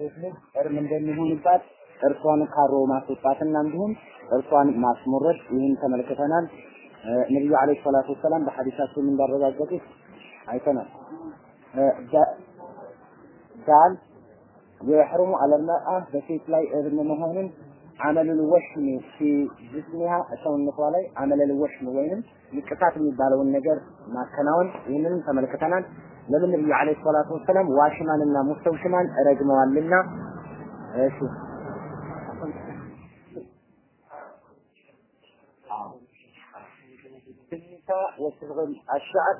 ሴት ልጅ እርም እንደሚሆንባት እርሷን ካሮ ማስወጣትና እንዲሁም እርሷን ማስሞረድ ይህን ተመልክተናል። ነቢዩ ዓለይሂ ሰላቱ ወሰላም በሐዲሳቸው እንዳረጋገጡት አይተናል። ዳል የሕሩሙ አለልመርአ በሴት ላይ እርም መሆንን አመሉል ወሽም ፊ ጅስሚሃ ሰውነቷ ላይ አመለል ወሽም ወይንም ንቅሳት የሚባለውን ነገር ማከናወን ይህንን ተመልክተናል። ለምን ነብዩ አለይሂ ሰላቱ ወሰላም ዋሽማንና ሙስተውሽማን ረግመዋልና። እሺ ወስግል አሻዕር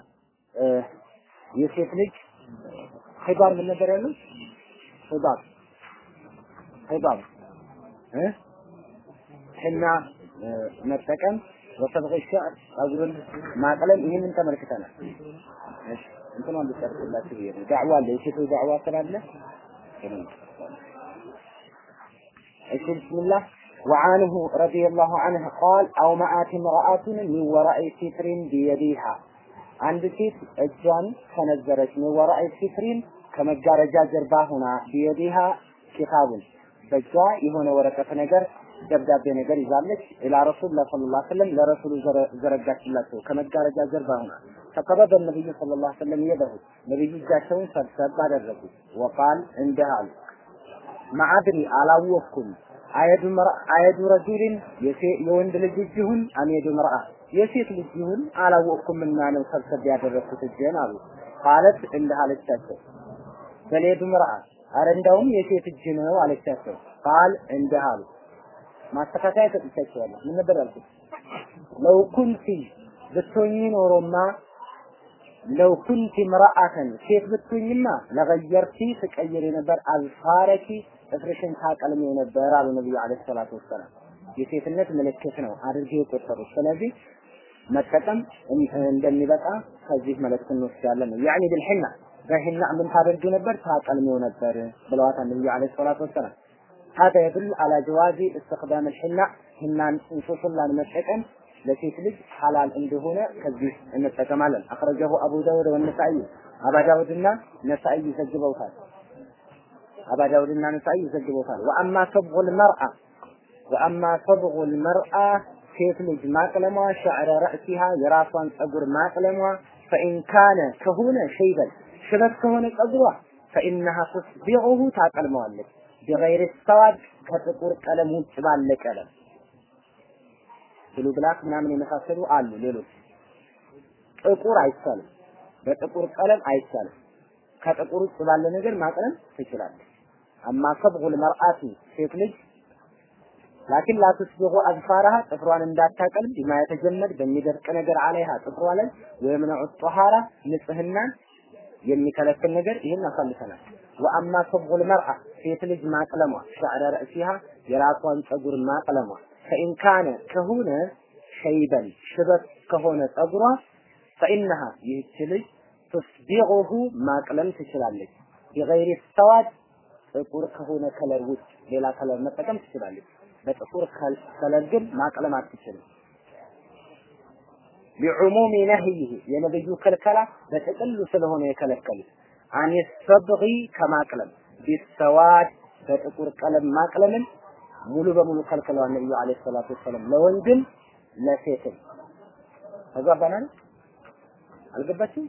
የሴት ልጅ ሂባብ ምን ነበር ያለው? ሂባብ ሂባብ እ መጠቀም ወሰብገ ሸዕር ጸጉርን ማቅለል ይህንን ተመልክተናል። እንትኗን ልጨርስላችሁ ብዬ ነው። ዳዕዋ አለ የሴቶች ዳዕዋ ስላለ እሺ ብስሚላህ وعنه رضي الله عنه قال أو مآت امرأة من وراء ستر بيديها አንድ ሴት እጇን ከነዘረች من وراء ستر ከመጋረጃ ጀርባ ሆና ቢየዲሃ ኪታቡን በእጇ የሆነ ወረቀት ነገር ደብዳቤ ነገር ይዛለች። ኢላ ረሱልላህ ሰለላሁ ዐለይሂ ለረሱሉ ዘረጋችላቸው ከመጋረጃ ጀርባ ሆና ፈቀበደ ነብዩ ሰለላሁ ዐለይሂ የደሁ ነብዩ እጃቸውን ሰብሰብ አደረጉ። ወቃል እንዲህ አሉ። ማዕድሪ አላወቅኩም። አየዱ መርአ አየዱ ረጁልን የወንድ ልጅ እጅ ይሁን አምየዱ መርአ የሴት ልጅ ይሁን አላወቅኩምና ነው ሰብሰብ ያደረግኩት እጄን አሉ። ቃለት እንዲህ አለቻቸው። በሌዱ መርአ አረ እንደውም የሴት እጅ ነው አለቻቸው። ቃል እንዲህ አሉ ማስተካከያ ሰጥቻችኋለሁ። ምን ነበር ያልኩት? ለው ኩንቲ ብትሆኚ ኖሮማ ለው ኩንቲ ምራአተን ሴት ብትሆኝማ ለገየርቲ ትቀይሪ ነበር፣ አዝፋረኪ ጥፍርሽን ታቀልሚ ነበር አሉ ነብዩ አለይሂ ሰላቱ ወሰላም። የሴትነት ምልክት ነው አድርጌ የቆጠሩት። ስለዚህ መጠቀም እንደሚበቃ ከዚህ መልእክት እንወስዳለን። ያኒ ብልሕና በሕና ምን ታደርጊ ነበር? ታቀልሚው ነበር ብለዋታል ነብዩ አለይሂ ሰላቱ ወሰላም። هذا يدل على جواز استخدام الحناء حنان نصوص لا نمسكن التي تلج حلال عند هنا كذلك إن التكمالا أخرجه أبو داود والنسائي. أبا داود النسائي يسجب وفال أبا داود النسائي يسجب وفال وأما صبغ المرأة وأما صبغ المرأة كيف لج ما شعر رأسها يراسا أقر ما فإن كان كهونا شيبا شبت كهونا قدوة فإنها تصبعه تاقلمه ቢገይር ሰዋድ ከጥቁር ቀለም ውጭ ባለ ቀለም ብሉ ብላክ ምናምን የመሳሰሉ አሉ ሌሎች ጥቁር አይቻልም። በጥቁር ቀለም አይቻልም። ከጥቁር ውጭ ባለ ነገር ማቅለም ትችላለች። አማ ሰብጉል መርአቲ ሴት ልጅ ላኪን ላ ቱስቢሁ አዝፋራሃ ጥፍሯን እንዳታቀልም ቢማ የተጀመድ በሚደርቅ ነገር አለይሃ ጥፍሯ ላይ ወየምነዑ ጦሃራ ንጽህናን የሚከለክል ነገር ይህን አሳልፈናል። ወአማ ሰብጉል መርአ ሴት ልጅ ማቅለሟ ሸዕረ ረእሲሃ የራሷን ጸጉር ማቅለሟ ፈኢን ካነ ከሆነ ሸይበን ሽበት ከሆነ ጸጉሯ ፈኢነሃ ይህች ልጅ ቱስቢዑሁ ማቅለም ትችላለች። ቢገይሪ ሰዋድ ጥቁር ከሆነ color ውጭ ሌላ color መጠቀም ትችላለች። በጥቁር color ግን ማቅለም አትችልም። ሊዑሙሚ ነህይህ የነብዩ ክልከላ በጥቅሉ ስለሆነ የከለከሉት። አን ሰብጊ ከማቅለም ቢሰዋድ በጥቁር ቀለም ማቅለምን ሙሉ በሙሉ ከልክለዋል ነብዩ አለይሂ ሰላቱ ወሰለም ለወንድም ለሴትም። ተግባባናል? አልገባችም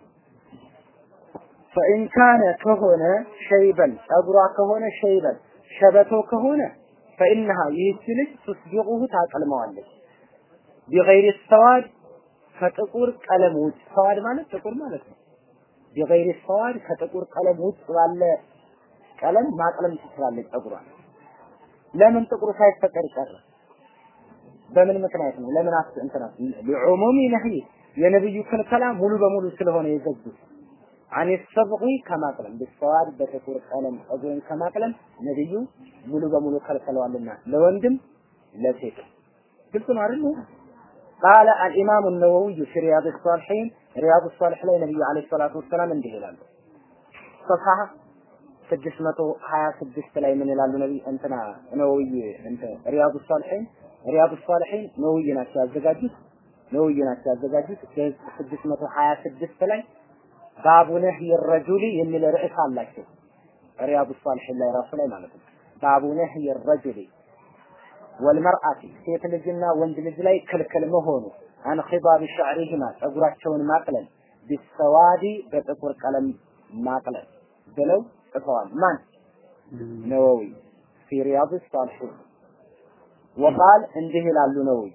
ፈኢን ካነ ከሆነ ሸይበን ጸጉሯ ከሆነ ሸይበን ሸበቶ ከሆነ ፈኢነሃ ይህች ልጅ ቱስቢቁሁ ታቀልመዋለች ቢገይሪ ሰዋድ ከጥቁር ቀለም ውጭ ሰዋድ ማለት ጥቁር ማለት ነው። ቢገይሪ ሰዋድ ከጥቁር ቀለም ውጭ ባለ ቀለም ማቅለም ትችላለች ጸጉሯን ለምን ጥቁሩ ሳይፈቀድ ቀረ በምን ምክንያት ነው? ለምን አስ እንትና ሊዑሙሚ ነህይ የነብዩ ክልከላ ሙሉ በሙሉ ስለሆነ የዘጉት አን ሰብቂ ከማቅለም ቢሰዋድ በጥቁር ቀለም ጸጉርን ከማቅለም ነብዩ ሙሉ በሙሉ ከልክለዋልና ለወንድም ለሴት። ግልጽ ነው አይደል ቃለ አልኢማሙ ነወዊዩ ፊ ሪያድ ሳልሒን ሪያድ ሳልሕ ላይ ነቢዩ ዓለይሂ ሰላቱ ወሰላም እንዲህ ይላሉ። ሰፋ ስድስት መቶ ሀያ ስድስት ላይ ምን ይላሉ ነቢ እንትና ነወዊ እንትን ሪያዱ ሳልሒን ሪያዱ ሳልሒን ነወይ ናቸው ያዘጋጁት ነወይ ናቸው ያዘጋጁት። ስድስት መቶ ሀያ ስድስት ላይ ባቡ ነህይ ረጁሊ የሚል ርዕስ አላቸው። ሪያዱ ሳልሒን ላይ ራሱ ላይ ማለት ነው። ወልመርአቲ ሴት ልጅና ወንድ ልጅ ላይ ክልክል መሆኑ አን ኺባብ ሸዕሪሂማ ጸጉራቸውን ማቅለል ቢሰዋዲ በጥቁር ቀለም ማቅለል ብለው ጽፈዋል። ማን ነወዊ ፊ ሪያዱ ሷሊሒን ወቃል እንዲህ ይላሉ ነወዊ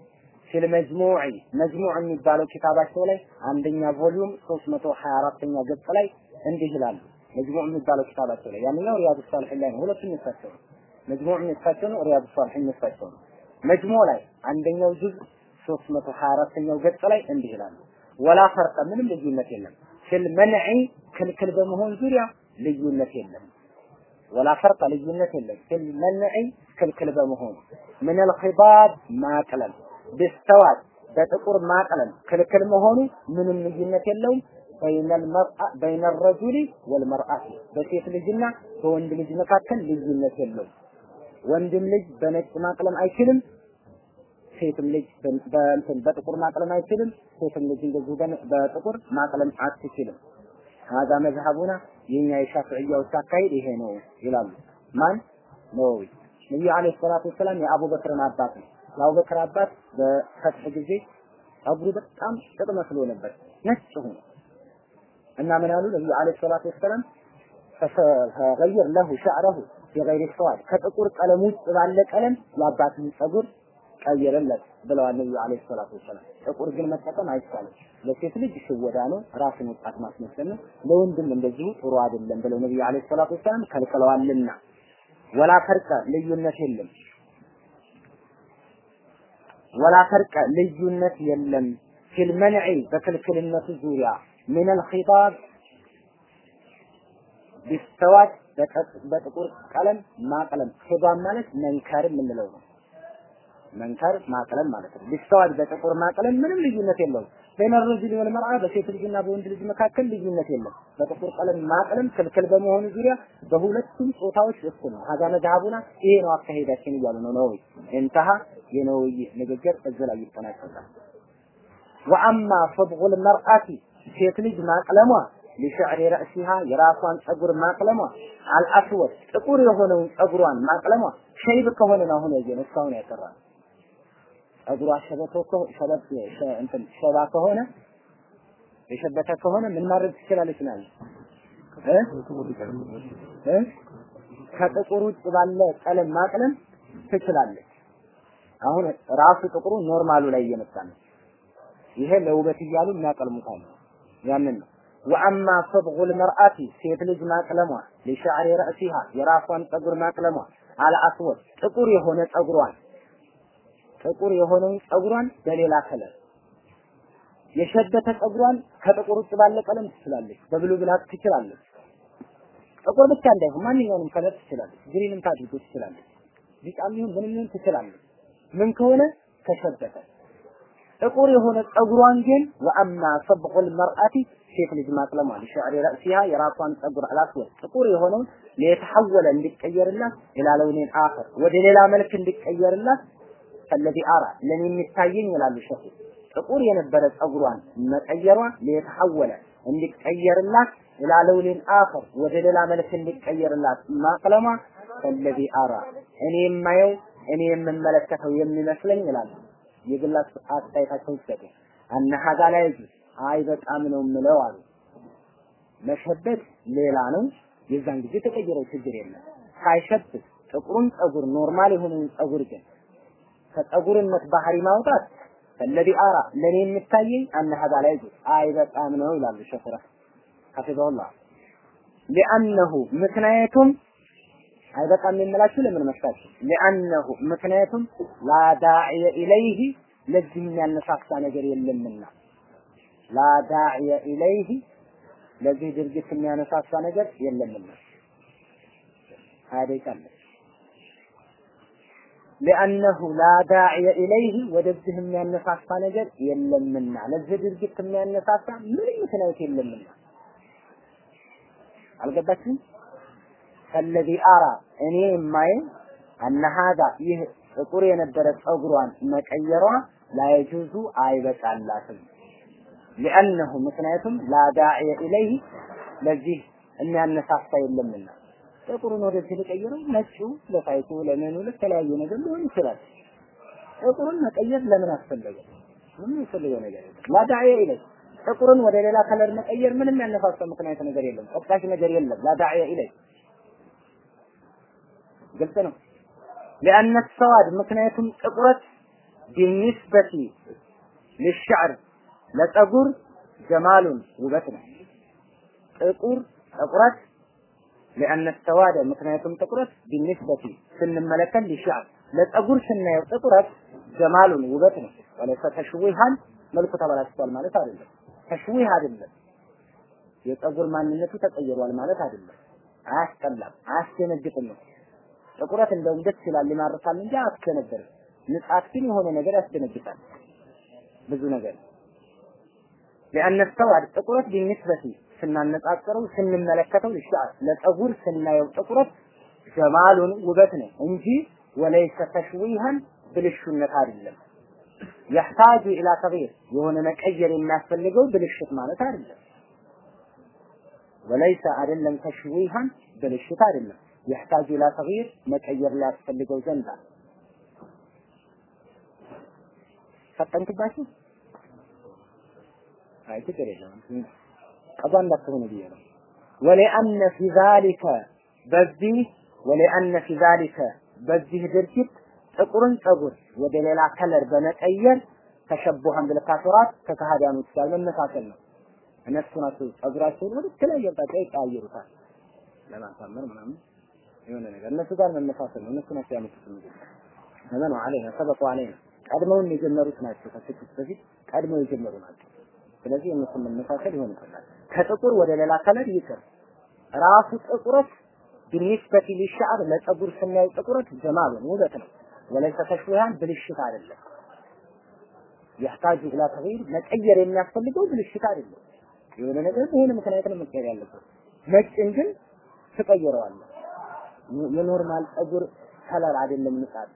ፊል መጅሙዕ መጅሙዕ የሚባለው ኪታባቸው ላይ አንደኛ volume 324ኛ ገጽ ላይ እንዲህ ይላሉ። መጅሙዕ የሚባለው ኪታባቸው ላይ ያንኛው ሪያዱ ሷሊሒን ላይ ነው። ሁለቱም ነው። መጅሙዕ የሚፋቸው ነው። ሪያዱ ሷሊሒን የሚፋቸው ነው። መጅሙዕ ላይ አንደኛው ጁዝ 324ኛው ገጽ ላይ እንዲህ ይላሉ። ወላ ፈርቀ ምንም ልዩነት የለም። ፊል መንዒ ክልክል በመሆን ዙሪያ ልዩነት የለም። ወላ ፈርቀ ልዩነት የለም። ፊል መንዒ ክልክል በመሆኑ ምን አልኺባብ ማቅለል ቢስተዋት በጥቁር ማቅለል ክልክል መሆኑ ምንም ልዩነት የለውም። በይነ ረጁሊ ወልመርአቲ በሴት ልጅና በወንድ ልጅ መካከል ልዩነት የለውም። ወንድም ልጅ በነጭ ማቅለም አይችልም። ሴትም ልጅ በእንትን በጥቁር ማቅለም አይችልም። ሴትም ልጅ እንደዚሁ በጥቁር ማቅለም አትችልም። ሀዛ መዝሀቡና የኛ የሻፍዕያዎች አካሄድ ይሄ ነው ይላሉ። ማን ነወዊ ነቢዩ አለይሂ ሰላቱ ወሰላም የአቡበክርን አባት ነው። የአቡበክር አባት በፈትህ ጊዜ ጸጉሩ በጣም ጥጥ መስሎ ነበር፣ ነጭ ሆኖ እና ምን አሉ ነቢዩ አለይሂ ሰላቱ ወሰላም ፈገይር ለሁ ሸዕረሁ ቢገይሪ ሰዋድ ከጥቁር ቀለም ውጭ ባለ ቀለም የአባትን ጸጉር ቀይርለት ብለዋል ነቢዩ አለይሂ ሰላቱ ወሰላም። ጥቁር ግን መጠቀም አይቻልም። ለሴት ልጅ ሽወዳ ነው፣ ራስን ወጣት ማስመሰል ነው። ለወንድም እንደዚሁ ጥሩ አይደለም ብለው ነቢዩ አለይሂ ሰላቱ ወሰላም ከልክለዋልና ወላ ፈርቀ ልዩነት የለም ወላ ፈርቀ ልዩነት የለም ፊል በክልክልነቱ ዙሪያ ምን አልኺጣብ ቢስተዋት በጥቁር ቀለም ማቅለም ኺጣብ ማለት መንከር የምንለው ነው። መንከር ማቅለም ማለት ነው። ቢስተዋት በጥቁር ማቅለም ምንም ልዩነት የለውም። በይነ ረጁል ወልመርአ በሴት ልጅና በወንድ ልጅ መካከል ልዩነት የለም። በጥቁር ቀለም ማቅለም ክልክል በመሆኑ ዙሪያ በሁለቱም ጾታዎች እኩል ነው። ሀዛ መዝሀቡና ይሄ ነው አካሄዳችን እያሉ ነው ነወይ እንተሃ የነወይ ንግግር እዚህ ላይ ይጠናቀቃል። ወአማ ሰብጉል መርአቲ ሴት ልጅ ማቅለሟ ሊሸዕሪ ረእሲሃ የራሷን ጸጉር ማቅለሟ አልአስወድ ጥቁር የሆነውን ጸጉሯን ማቅለሟ ሸይብ ከሆነ ነው አሁን ያየነው እስካሁን ያቀራ ጸጉሯ ሸበቶ ሸበት እንትን ሸባ ከሆነ የሸበተ ከሆነ ምን ማድረግ ትችላለች ማለት እ ከጥቁር ውጭ ባለ ቀለም ማቅለም ትችላለች። አሁን ራሱ ጥቁሩ normal ኡ ላይ እየመጣ ነው። ይሄ ለውበት እያሉ የሚያቀልሙታል። ያንን ነው። ወአማ ሰብጉል መርአቲ ሴት ልጅ ማቅለሟ ሊሸዕሪ ረእሲሃ የራሷን ጸጉር ማቅለሟ አልአስወድ ጥቁር የሆነ ጸጉሯን ጥቁር የሆነውን ጸጉሯን በሌላ color የሸበተ ጸጉሯን ከጥቁር ውጭ ባለ ቀለም ትችላለች። በ blue black ትችላለች። ጥቁር ብቻ እንዳይሆን ማንኛውንም color ትችላለች። green ም ታድርጎ ትችላለች። ቢጫም ይሁን ምንም ይሁን ትችላለች። ምን ከሆነ ከሸበተ ጥቁር የሆነ ጸጉሯን ግን ወአማ ሰብቁል መርአቲ ሴት ልጅ ማቅለሟ ሊሸዕሪ ረእሲሃ የራሷን ጸጉር አላስወድ ጥቁር የሆነውን ሊተሐወለ እንዲቀየርላት ኢላ ለውኒን አኸር ወደ ሌላ መልክ እንዲቀየርላት ከለዚ አራ ለኔ የሚታየኝ ይላሉ ሸኹ። ጥቁር የነበረ ጸጉሯን መቀየሯ ሊተሐወለ እንዲቀየርላት ኢላ ለውኒን አኸር ወደ ሌላ መልክ እንዲቀየርላት ማቅለሟ ከለዚ አራ እኔ የማየው እኔ የምመለከተው የሚመስለኝ ይላሉ። የግል አስተያየታቸውን ሲሰጡ አነ ሀዛ ላይ አይ በጣም ነው የምለው አሉ። መሸበት ሌላ ነው። የዛን ጊዜ ተቀየረው ችግር የለም። ሳይሸብት ጥቁሩን ጸጉር ኖርማል የሆነውን ጸጉር ግን ከጸጉርነት ባህሪ ማውጣት ፈለዲ አራ ለኔ የሚታየኝ አነ ላይ አይ በጣም ነው ይላሉ ሸፍራ ሐፊዘሁላህ ሊአነሁ ምክንያቱም አይበቃም የምላችሁ ለምን መስላችሁ? ሊአነሁ ምክንያቱም ላ ዳዕየ ኢለይህ ለዚህ የሚያነሳሳ ነገር የለምና ላ ዳዕየ ኢለይህ ለዚህ ድርጊት የሚያነሳሳ ነገር የለምና። ሀደይቃለ ሊአነሁ ላ ዳዕየ ኢለይህ ወደዚህ የሚያነሳሳ ነገር የለምና። ለዚህ ድርጊት የሚያነሳሳ ምንም ምክንያት የለምና። አልገባችሁም? ከለዚ አራ እኔ የማየው አነ ይህ ጥቁር የነበረ ጸጉሯን መቀየሯ ላየጁዙ አይበቃላትም። ሊአነሁ ምክንያቱም ላዳዕየ ኢለይህ ለዚህ የሚያነሳሳ የለምና ጥቁሩን ወደዚህ ልቀይረው፣ ነጩ ለፋይቱ ለምኑ ለተለያየ ነገር ሊሆን ይችላል። ጥቁሩን መቀየር ለምን አስፈለገ? ምንም የፈለገው ነገር የለም። ላዳዕየ ኢለይህ ጥቁርን ወደ ሌላ ከለር መቀየር ምንም ያነሳሳ ምክንያት ነገር የለም፣ ቀጣሽ ነገር የለም። ላዳዕየ ኢለይህ ግልጽ ነው። ሊአነ ሰዋድ ምክንያቱም ጥቁረት ቢኒስበቲ ሊሸዕር ለፀጉር ጀማሉን ውበት ነው። ጥቁር ጥቁረት لأن السواد ምክንያቱም ጥቁረት بالنسبة ስንመለከት للشعر ለፀጉር ስናየው ጥቁረት ጀማሉን ውበት ነው። ወለሰ ተሽዊሃን መልኩ ተበላሽቷል ማለት አይደለም። ተሽዊህ አይደለም። የፀጉር ማንነቱ ተቀይሯል ማለት አይደለም። አያስጠላም፣ አያስደነግጥም ነው። ጥቁረት እንደውም ደስ ይላል ይማርካል እንጂ አያስደነግጥም። ንጻት ግን የሆነ ነገር ያስደነግጣል። ብዙ ነገር لأن السواد ጥቁረት بالنسبة ስናነጻጽረው ስንመለከተው ለሻዕ ለፀጉር ስናየው ጥቁረት ጀማሉን ውበት ነው እንጂ ወለይሰ ተሽዊሃን ብልሹነት አይደለም። የሕታጁ ኢላ ተግይር የሆነ መቀየር የሚያስፈልገው ብልሽት ማለት አይደለም። ወለይሰ አይደለም ተሽዊሃን ብልሽት አይደለም። የሕታጁ ኢላ ተግይር መቀየር ሊያስፈልገው ዘንድ ፈጠንክባችሁ? አይ ችግር የለም ቀዷ እንዳትሆኑ ብዬ ነው። ወሊአነ ፊ ዛሊከ በዚህ ወሊአነ ፊ ዛሊከ በዚህ ድርጊት ጥቁርን ፀጉር ወደ ሌላ ከለር በመቀየር ተሸቡሃን ብልካፊራት ከካህዲያኖች ጋር መመሳሰል ነው። እነሱ ናቸው ፀጉራቸውን ወደ ተለያየ አቅጣጫ ይቀያየሩታል ለማሳመር ምናምን የሆነ ነገር እነሱ ጋር መመሳሰል ነው። እነሱ ናቸው ያመጡት ምግብ ዘመኑ አለይና ሰበቁ አለይና ቀድመውን የጀመሩት ናቸው። ከስድስት በፊት ቀድመው የጀመሩ ናቸው። ስለዚህ እነሱን መመሳሰል ይሆን ይችላል። ከጥቁር ወደ ሌላ color ይቅር ራሱ ጥቁረት بالنسبة للشعر ለፀጉር ስናየው ጥቁረት جمال ውበት ነው። وليس تشويها ብልሽት አይደለም። يحتاج إلى تغيير መቀየር የሚያስፈልገው ብልሽት አይደለም። የሆነ ነገር በሆነ ምክንያት ነው መቀየር ያለበት። ነጭን ግን ትቀይረዋለህ። የ normal ፀጉር color አይደለም ንጻት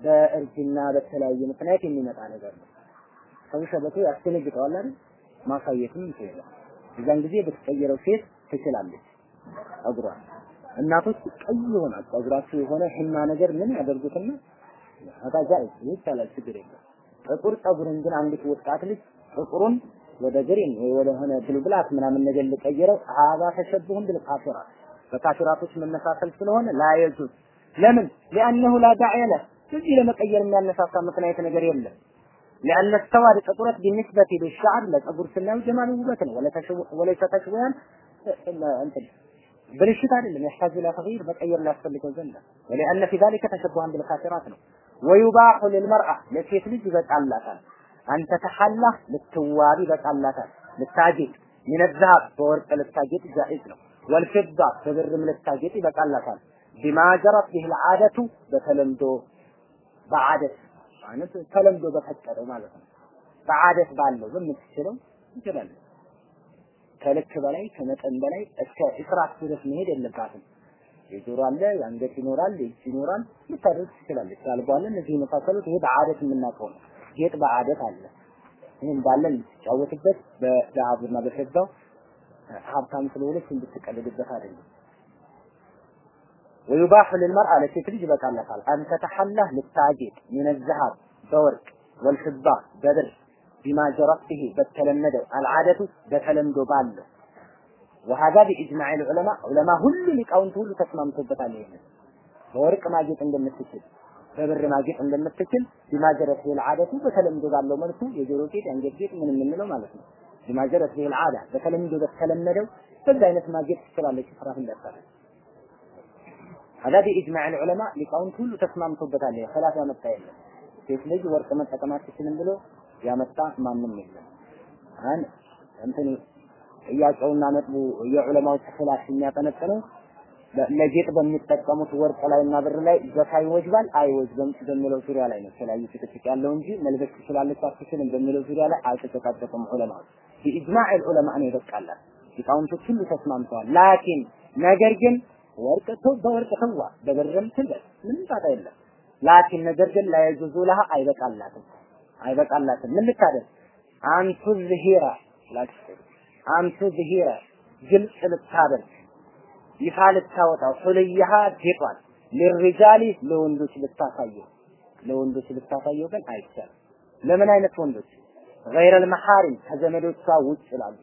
በእርጅና በተለያየ ምክንያት የሚመጣ ነገር ነው። ሰው ሸበቱ ያስደነግጠዋል አይደል? ማሳየትም ይችላል። እዛን ጊዜ ብትቀይረው ሴት ትችላለች ፀጉሯን። እናቶች ቀይ ይሆናል ፀጉራቸው የሆነ ህና ነገር ምን ያደርጉትና አታዛ ይቻላል፣ ችግር የለም። ጥቁር ፀጉርን ግን አንዲት ወጣት ልጅ ጥቁሩን ወደ green ወይ ወደ ሆነ blue black ምናምን ነገር ልቀይረው هذا تشبه بالكافرات በካፊራቶች መመሳሰል ስለሆነ ላየጁዝ ለምን ሊአነሁ ላ ዳዕየ ለህ እዚህ ለመቀየር የሚያነሳሳ ምክንያት ነገር የለም لأن السواد ጥቁረት بالنسبة للشعر ለፀጉር ስናየው ጀማል ውበት ነው ወለይሰ ተሽዊያን እንትን ብልሽት አይደለም يحتاج إلى تغيير መቀየር ሊያስፈልገው ዘንድ ولأن في ذلك تشبها بالكافرات ነው ويباح للمرأة ለሴት ልጅ ይበቃላታል አንተ ተሐላ ልትዋቢ ይበቃላታል ልታጌጥ من الذهب በወርቅ ልታጌጥ ጃኢዝ ነው والفضة በብርም ልታጌጥ ይበቃላታል بما جرت به العادة በተለምዶ በዓደት ማለት ተለምዶ በፈቀደው ማለት ነው። በዓደት ባለው በምትችለው እንችላለን። ከልክ በላይ ከመጠን በላይ እስከ እስራት ድረስ መሄድ የለባትም። የጆሮ አለ፣ የአንገት ይኖራል፣ የእጅ ይኖራል፣ ልታደርግ ትችላለች። ያልባለ እነዚህ የመሳሰሉት ይሄ በዓደት የምናውቀው ነው። ጌጥ በዓደት አለ። ይህም ባለን የምትጫወትበት በዛሃቡና በፈዛው ሀብታም ስለሆነች እንድትቀልድበት አይደለም። ويباح للمرأة ለሴት ልጅ ይበቃላታል አን ተተሐላህ ልታጌጥ ምን الذهب በወርቅ والفضة በብር بما جرت به በተለመደው አልዓደቱ በተለምዶ ባለው وهذا بإجماع العلماء علماء ሁሉ ሊቃውንት ሁሉ ተስማምቶበታል ይሄን በወርቅ ማጌጥ እንደምትችል በብር ማጌጥ እንደምትችል بما جرت به العادة በተለምዶ ባለው መልኩ የጆሮ ጌጥ የአንገት ጌጥ ምን የምንለው ማለት ነው بما جرت به العادة በተለምዶ በተለመደው በዛ አይነት ማጌጥ ትችላለች ስራት እንዳታለ አላ ቢኢጅማዕ ዑለማ ሊቃውንት ሁሉ ተስማምቶበታል። ሰላት ያመጣ የለም። ሴት ልጅ ወርቅ መጠቀም አትችልም ብሎ ያመጣ ማንም የለም። አን እንትን ጥያቄውና ነጥቡ የዑለማዎች ኺላፍ የሚያጠነጥነው ለጌጥ በሚጠቀሙት ወርቅ ላይና ብር ላይ ዘካ ይወጅባል አይወጅብም በሚለው ዙሪያ ላይ ነው የተለያዩ ጭቅጭቅ ያለው እንጂ መልበስ ትችላለች አትችልም በሚለው ዙሪያ ላይ አልተጨቃጨቁም ዑለማዎች። ቢኢጅማዕ ዑለማ ነው ይበቃላል። ሊቃውንቶች ሁሉ ተስማምተዋል። ላኪን ነገር ግን ወርቅ ተው በወርቅ ተዋ በብርም ትልበስ ምንም ጣጣ የለም። ላኪን ነገር ግን ላይጁዙ ለሃ አይበቃላትም። አይበቃላትም። ምን ልታደርግ? አንቱ ዝሂራ ላክስ አንቱ ዝሂራ ግልጽ ልታደርግ። ይፋ ልታወጣው። ሁልያሃ ጌጧል። ለሪጃሊ ለወንዶች ልታሳየው። ለወንዶች ልታሳየው ግን አይቻልም። ለምን አይነት ወንዶች? ገይረ መሐሪም ከዘመዶቿ ውጭ ላሉ።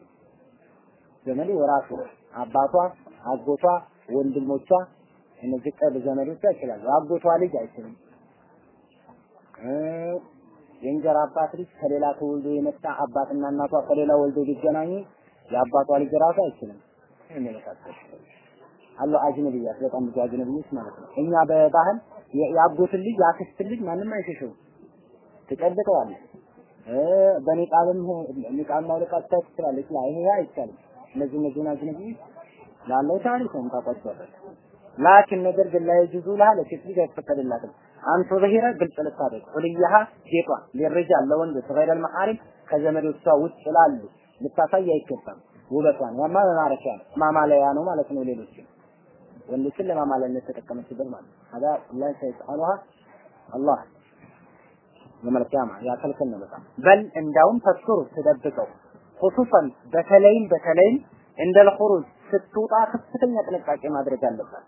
ዘመዱ የራሱ አባቷ፣ አጎቷ፣ ወንድሞቿ እነዚህ ቅርብ ዘመዶቿ ይችላሉ። አጎቷ ልጅ አይችልም። የእንጀራ አባት ልጅ ከሌላ ተወልዶ የመጣ አባትና እናቷ ከሌላ ወልዶ ቢገናኙ የአባቷ ልጅ ራሱ አይችልም። የሚመሳሰል አሉ አጅነብያት በጣም ብዙ አጅነብዮች ማለት ነው። እኛ በባህል የአጎትን ልጅ የአክስትን ልጅ ማንም አይሸሸውም። ትጨብጠዋለህ። በኒቃብም ኒቃብ ማውለቅ ትችላለች። ይሄ አይቻልም። እነዚህ እነዚህን አጅነብዮች ላለው ታሪኩም ተቆጠረች ላኪን ነገር ግን ላይ ጅዙ ላለ ሴትልጅ አይፈቀድላትም። አንተ ዘሂራ ግልጽ ልታደርግ ሁልያሃ ጌጧ ለርጃል ለወንድ ተገይረል መሐሪም ከዘመዶቿ ውጭ ላሉ ልታሳይ አይገባም። ውበቷን ያማ መማረኪያ ነው ማማለያ ነው ማለት ነው። ሌሎችም ወንዶችን ለማማለያነት ተጠቀመችበት ማለት ነው። ሀዳ ሰይጣኑሃ አላህ የመል ቂያማ በጣም በል እንዳውም ተስሩ ትደብቀው ሁሱፈን በተለይም በተለይም እንደል ኹሩጅ ስትወጣ ከፍተኛ ጥንቃቄ ማድረግ አለባት።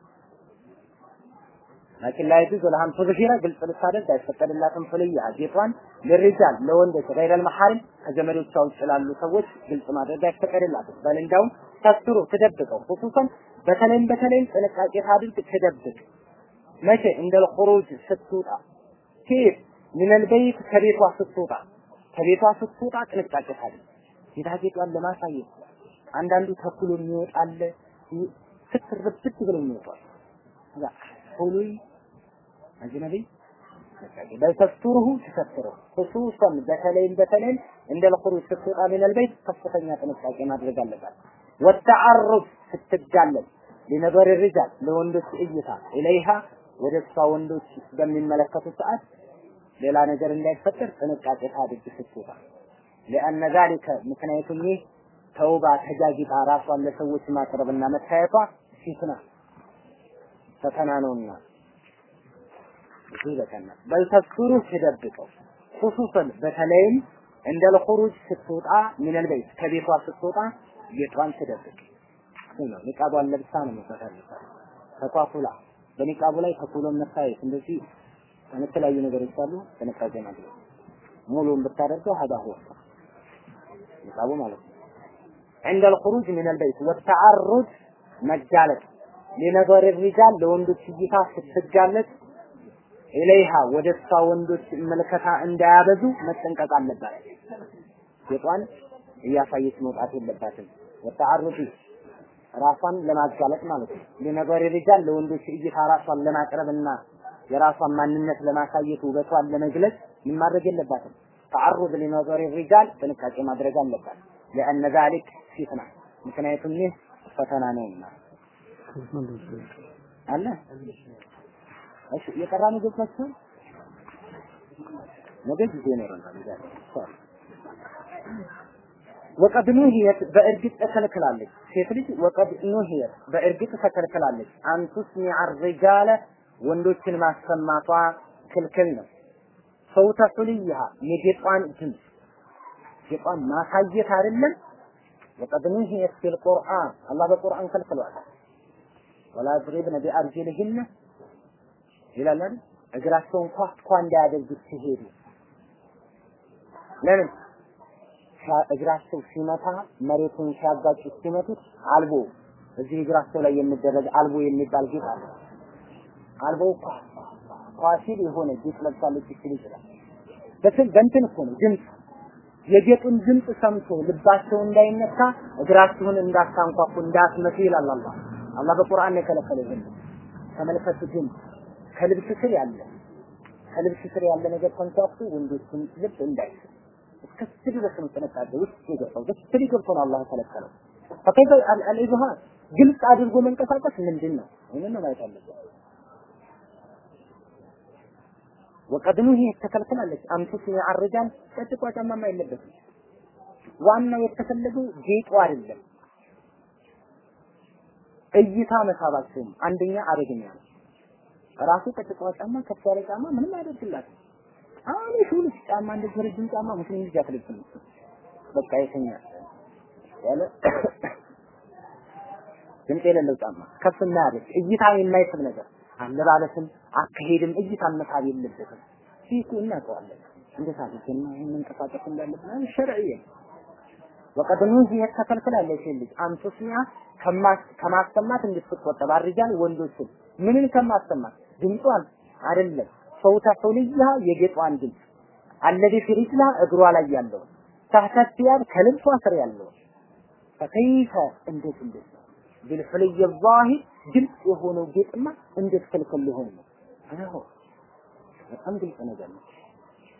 ላኪን ላይ ጁዝ ለሃም ተዝኪራ ግልጽ ልታደርግ አይፈቀድላትም። ፍልያ ጌጧን ለሪጃል ለወንዶች ገይረል መሐረም ከዘመዶቿ ውጭ ላሉ ሰዎች ግልጽ ማድረግ አይፈቀድላትም። በል እንደውም ተስሩ ትደብቀው ሁሱሰን በተለይም በተለይም ጥንቃቄ ታድርግ ትደብቅ። መቼ እንደል ኹሩጅ ስትወጣ ኬት ሚነል ከቤቷ ስትወጣ ከቤቷ ስትወጣ ጥንቃቄ ታድርግ ጌጣጌጧን ለማሳየት አንዳንዱ ተኩሎ የሚወጣለ ስትርብት ብሎ የሚወጣል ሁሉይ አጅነቢ በተፍቱሩሁ ትሰፍረው ሁሱሰን በተለይም በተለይም እንደ ልኹሩጅ ስትወጣ ሚነል በይት ከፍተኛ ጥንቃቄ ማድረግ አለባት። ወተዓሩፍ ስትጋለጥ ሊነበሪ ሪጃል ለወንዶች እይታ ኢለይሃ ወደ እሷ ወንዶች በሚመለከቱ ሰዓት ሌላ ነገር እንዳይፈጠር ጥንቃቄ ታድርግ ስትወጣ። ሊአነ ዛሊከ ምክንያቱም ይህ ተውባ ተጃጅታ ራሷን ለሰዎች ማቅረብና መታየቷ ፊትና ፈተና ነውና ይህ በተና ሲደብቀው ኹሱሰን በተለይም እንደ ለኹሩጅ ስትወጣ ሚነል በይት ከቤቷ ስትወጣ ጌጧን ትደብቅ ነው ንቃቧን ለብሳ ነው መፈታለች ተኳኩላ በኒቃቡ ላይ ተኩሎ መታየት እንደዚህ የተለያዩ ነገሮች አሉ። ጥንቃቄ ማድረግ ሙሉን ብታደርገው هذا هو ንቃቡ ማለት عند الخروج من البيت والتعرض መጋለጥ ሊነገር الرجال ለወንዶች እይታ ስትጋለጥ ኢለይሃ ወደ እሷ ወንዶች መልከታ እንዳያበዙ መጠንቀቅ አለባት። ጌጧን እያሳየች መውጣት የለባትም። ወተዓሩፊ ራሷን ለማጋለጥ ማለት ነው። ሊነገር ሪጃል ለወንዶች እይታ ራሷን ለማቅረብና የራሷን ማንነት ለማሳየት ውበቷን ለመግለጽ ምን ማድረግ የለባትም። ተዓሩድ ሊነገር ሪጃል ጥንቃቄ ማድረግ አለባት። ለአነ ዛሊክ ፊትና ምክንያቱም ይህ ፈተና ነውና። አለ? እሺ የቀራ ምግብ መጥቶ? ነገ ጊዜ ይኖረናል። ወቀድ ኑሂየት በእርግጥ ተከልክላለች። ሴት ልጅ ወቀድ ኑሂየት በእርግጥ ተከልክላለች። አንቱስ ሚዐር ወንዶችን ማሰማቷ ክልክል ነው። ሰውተ ሑልይሃ የጌጧን ድምፅ ጌጧን ማሳየት አይደለም ወቀድ ኑሂየት ፊል ቁርአን አላህ በቁርአን ከልክሏል ወላ ድሪብነ ቢአርጅልህነ ይላል አይደል? እግራቸውን ኳስ ኳ እንዳያደርጉት ሲሄዱ ለምን እግራቸው ሲመታ መሬቱን ሲያጋጩት ሲመቱት አልቦ እዚህ እግራቸው ላይ የሚደረግ አልቦ የሚባል ጌጥ አለ። አልቦ ኳሲል የሆነ ጌጥ ለብሳለች ሲል ይችላል። በእንትን እኮ ነው ድምፅ የጌጡን ድምፅ ሰምቶ ልባቸው እንዳይነካ እግራችሁን እንዳታንኳኩ እንዳትመቱ ይላል አላህ። አላህ በቁርአን የከለከለ ይሄን ተመልከቱ ድምፅ ከልብስ ስር ያለ ከልብስ ስር ያለ ነገር ተንኳኩ ወንዶችን ልብ እንዳይስብ እስከዚህ ድረስ ነው ጥንቃቄ ውስጥ የገባው። በስሪ ገብቶ ነው አላህ ከለከለው ፈከይፈ አልኢዝሃር ግልጽ አድርጎ መንቀሳቀስ ምንድን ነው? ይህንን ነው ማየት አለበት ወቀድሙ ይሄ ተከልክላለች አምቱስ ያርጃል ጨጭቋ ጫማማ የለበትም። ዋናው የተፈለገው ጌጡ አይደለም። እይታ መሳባቸውም አንደኛ አደገኛ ነው። ራሱ ቀጭቋ ጫማ ከፍ ያለ ጫማ ምንም አያደርግላትም። አሁን ሹልስ ጫማ እንደዚህ ረጅም ጫማ ሙስሊም ልጅ አትለብስም። በቃ የተኛ ያለ ድምፅ የሌለው ጫማ ከፍ የማያደርግ እይታ የማይስብ ነገር አለባበስም አካሄድም እይታ መሳብ የለበትም። ፊቱ እናውቀዋለን እንዴት አድርገን መንቀሳቀስ እንዳለብን ሸርዕየ ወቀድ ኑሂየት ተከልክላለች ልጅ። አንቱስሚያ ከማሰማት እንድትቆጠብ አርጃል ወንዶችን። ምንን ከማሰማት ድምጿን አይደለም። ሰውታ ሁልያ የጌጧን ድምፅ አለዚ ፍሪጅላ እግሯ ላይ ያለው። ታህተ ከልብሷ ስር ያለው። ፈከይፈ እንዴት እንዴት ቢልፍልይ ዛሂር ግልጽ የሆነው ጌጥማ እንዴት ክልክል ሊሆን ነው? አዎ በጣም ግልጽ ነገር ነው።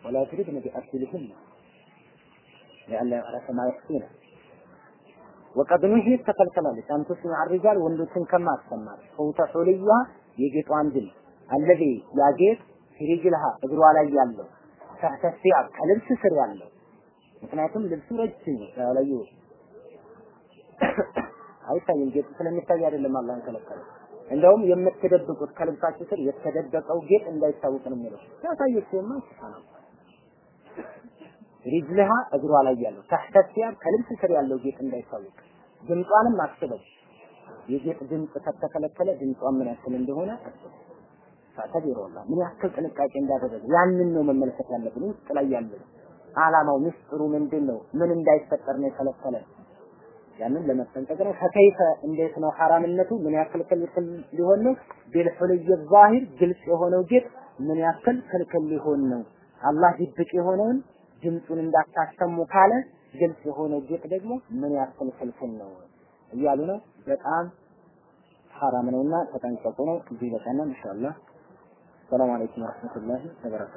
ወላ ትሪድነ ቢአርሲልህን لأن يعرف ما يخفينا وقد نهيت ተከልክላለች አንተ ስሚዕ الرجال ወንዶችን ከማሰማት ሰውተ ሑልያ የጌጧን ድምፅ አለዚ ያጌጥ ፊሪጅልሃ እግሯ ላይ ያለው ተህተ ሲያብ ከልብስ ስር ያለው ምክንያቱም ልብሱ ረጅም ነው ላይ አይታይም ጌጥ ስለሚታይ አይደለም አላህን ከለከለ እንደውም የምትደብቁት ከልብሳችሁ ስር የተደበቀው ጌጥ እንዳይታወቅ ነው የሚለው። ያሳየችውማ ነው ሪጅልሃ እግሯ ላይ ያለው ተህተ ሲያብ ከልብስ ስር ያለው ጌጥ እንዳይታወቅ። ድምጿንም አስበው። የጌጥ ድምፅ ከተከለከለ ድምጿ ምን ያክል እንደሆነ አስበው። ተቢሮላ ምን ያክል ጥንቃቄ እንዳደረገ ያንን ነው መመልከት ያለብን። ውስጥ ላይ ያለው አላማው ምስጢሩ ምንድን ነው ምን እንዳይፈጠር ነው የከለከለ ያንን ለመጠንቀቅ ነው። ፈከይፈ እንዴት ነው ሐራምነቱ? ምን ያክል ክልክል ሊሆን ነው? ቢልሁልይ ዛሂር ግልጽ የሆነው ጌጥ ምን ያክል ክልክል ሊሆን ነው? አላህ ድብቅ የሆነውን ድምፁን እንዳታሰሙ ካለ ግልጽ የሆነው ጌጥ ደግሞ ምን ያክል ክልክል ነው እያሉ ነው። በጣም ሐራም ነውና ተጠንቀቁ ነው። እዚህ በቀና ኢንሻአላህ። ሰላም አለይኩም ወራህመቱላሂ ወበረካቱ